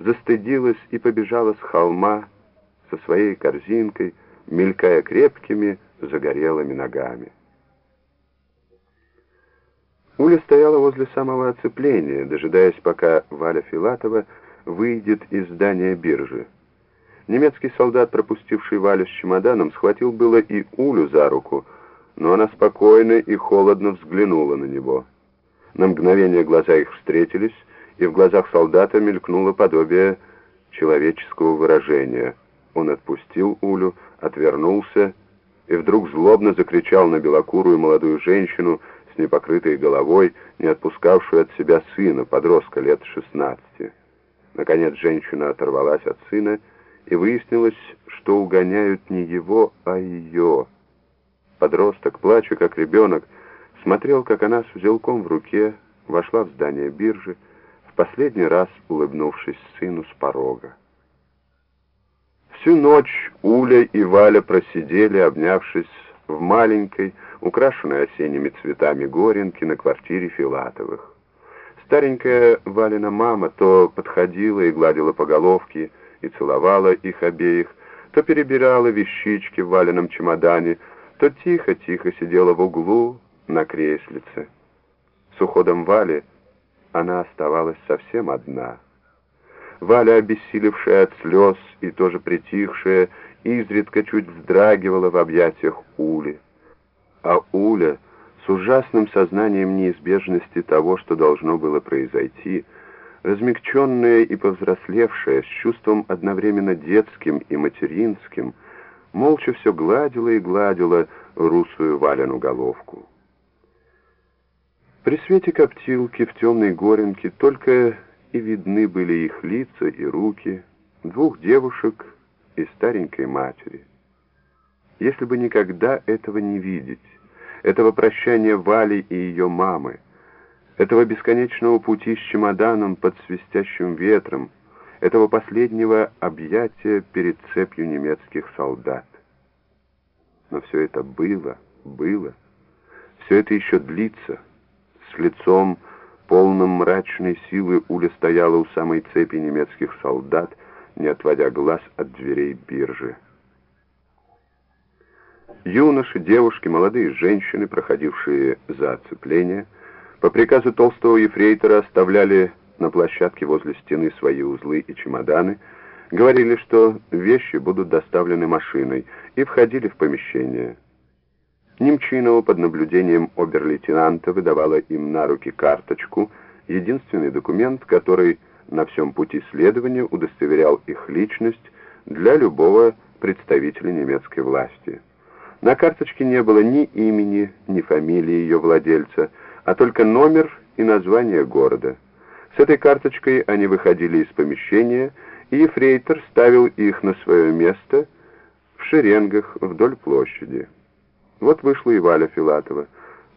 застыдилась и побежала с холма со своей корзинкой, мелькая крепкими загорелыми ногами. Уля стояла возле самого оцепления, дожидаясь, пока Валя Филатова выйдет из здания биржи. Немецкий солдат, пропустивший Валю с чемоданом, схватил было и Улю за руку, но она спокойно и холодно взглянула на него. На мгновение глаза их встретились, и в глазах солдата мелькнуло подобие человеческого выражения. Он отпустил Улю, отвернулся и вдруг злобно закричал на белокурую молодую женщину с непокрытой головой, не отпускавшую от себя сына, подростка лет 16. Наконец женщина оторвалась от сына, и выяснилось, что угоняют не его, а ее. Подросток, плача как ребенок, смотрел, как она с узелком в руке вошла в здание биржи, последний раз улыбнувшись сыну с порога. Всю ночь Уля и Валя просидели, обнявшись в маленькой, украшенной осенними цветами горенке на квартире Филатовых. Старенькая Валина мама то подходила и гладила по головке и целовала их обеих, то перебирала вещички в Валином чемодане, то тихо-тихо сидела в углу на креслице. С уходом Вали она оставалась совсем одна. Валя, обессилевшая от слез и тоже притихшая, изредка чуть вздрагивала в объятиях Ули. А Уля с ужасным сознанием неизбежности того, что должно было произойти, размягченная и повзрослевшая, с чувством одновременно детским и материнским, молча все гладила и гладила русую Валину головку. При свете коптилки в темной горенке только и видны были их лица и руки, двух девушек и старенькой матери. Если бы никогда этого не видеть, этого прощания Вали и ее мамы, этого бесконечного пути с чемоданом под свистящим ветром, этого последнего объятия перед цепью немецких солдат. Но все это было, было, все это еще длится. С лицом, полным мрачной силы, Уля стояла у самой цепи немецких солдат, не отводя глаз от дверей биржи. Юноши, девушки, молодые женщины, проходившие за оцепление, по приказу толстого ефрейтора оставляли на площадке возле стены свои узлы и чемоданы, говорили, что вещи будут доставлены машиной, и входили в помещение. Немчинова под наблюдением обер-лейтенанта выдавала им на руки карточку, единственный документ, который на всем пути следования удостоверял их личность для любого представителя немецкой власти. На карточке не было ни имени, ни фамилии ее владельца, а только номер и название города. С этой карточкой они выходили из помещения, и ефрейтор ставил их на свое место в шеренгах вдоль площади. Вот вышла и Валя Филатова,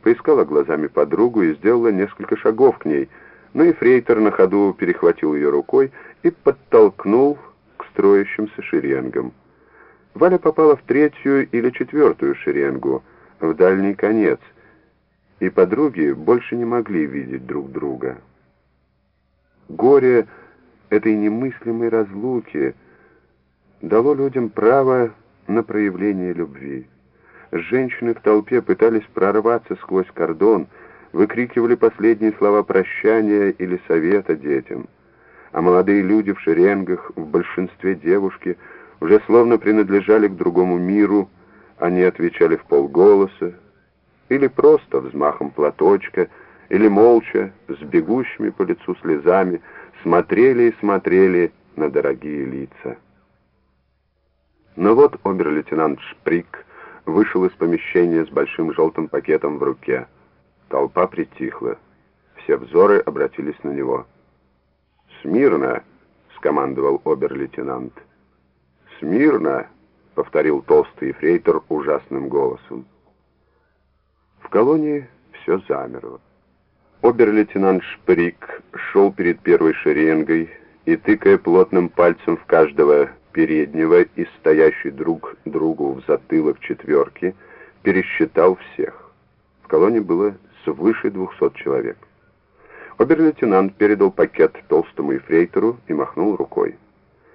поискала глазами подругу и сделала несколько шагов к ней, но ефрейтор на ходу перехватил ее рукой и подтолкнул к строящимся шеренгам. Валя попала в третью или четвертую шеренгу, в дальний конец, и подруги больше не могли видеть друг друга. Горе этой немыслимой разлуки дало людям право на проявление любви. Женщины в толпе пытались прорваться сквозь кордон, выкрикивали последние слова прощания или совета детям, а молодые люди в шеренгах, в большинстве девушки – уже словно принадлежали к другому миру, они отвечали в полголоса, или просто взмахом платочка, или молча, с бегущими по лицу слезами, смотрели и смотрели на дорогие лица. Но вот обер-лейтенант Шприк вышел из помещения с большим желтым пакетом в руке. Толпа притихла. Все взоры обратились на него. «Смирно!» — скомандовал обер-лейтенант. «Смирно!» — повторил толстый ефрейтор ужасным голосом. В колонии все замерло. Обер-лейтенант Шприк шел перед первой шеренгой и, тыкая плотным пальцем в каждого переднего и стоящий друг другу в затылок четверки, пересчитал всех. В колонии было свыше двухсот человек. Обер-лейтенант передал пакет толстому ефрейтору и махнул рукой.